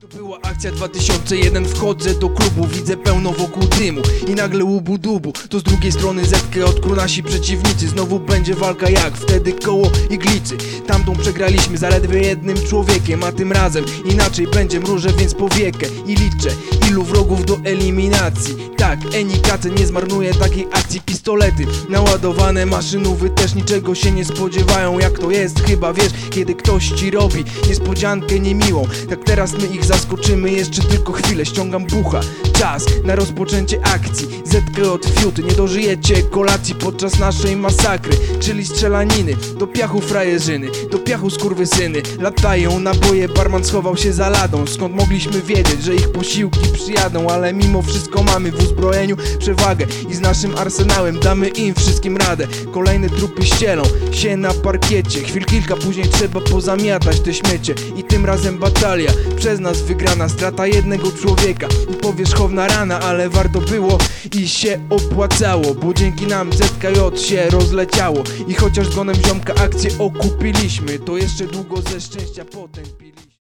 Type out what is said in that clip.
To była akcja 2001, wchodzę do klubu, widzę pełno wokół dymu I nagle łubu dubu, to z drugiej strony zetkę odkru nasi przeciwnicy. Znowu będzie walka jak wtedy koło iglicy. Tamtą przegraliśmy zaledwie jednym człowiekiem, a tym razem inaczej będzie mrużę więc powiekę I liczę, ilu wrogów do eliminacji. Tak, Enikace nie zmarnuje takiej akcji. Pistolety naładowane maszynowy też niczego się nie spodziewają. Jak to jest, chyba wiesz, kiedy ktoś ci robi niespodziankę niemiłą. Tak teraz my ich zaskoczymy jeszcze tylko chwilę. Ściągam bucha, czas na rozpoczęcie akcji. Zetkę od fiuty, nie dożyjecie kolacji podczas naszej masakry. Czyli strzelaniny, do piachu frajerzyny, do piachu skurwysyny. Latają naboje, barman schował się za ladą. Skąd mogliśmy wiedzieć, że ich posiłki przyjadą? Ale mimo wszystko mamy w uzbrojeniu przewagę I z naszym arsenałem damy im wszystkim radę. Kolejne trupy ścielą się na parkiecie. Chwil kilka później trzeba pozamiatać te śmiecie. I tym razem batalia przez nas wygrana Strata jednego człowieka. I powierzchowna rana Ale warto było i się opłacało Bo dzięki nam ZKJ się rozleciało. I chociaż zgonem ziomka akcję okupiliśmy To jeszcze długo ze szczęścia potępiliśmy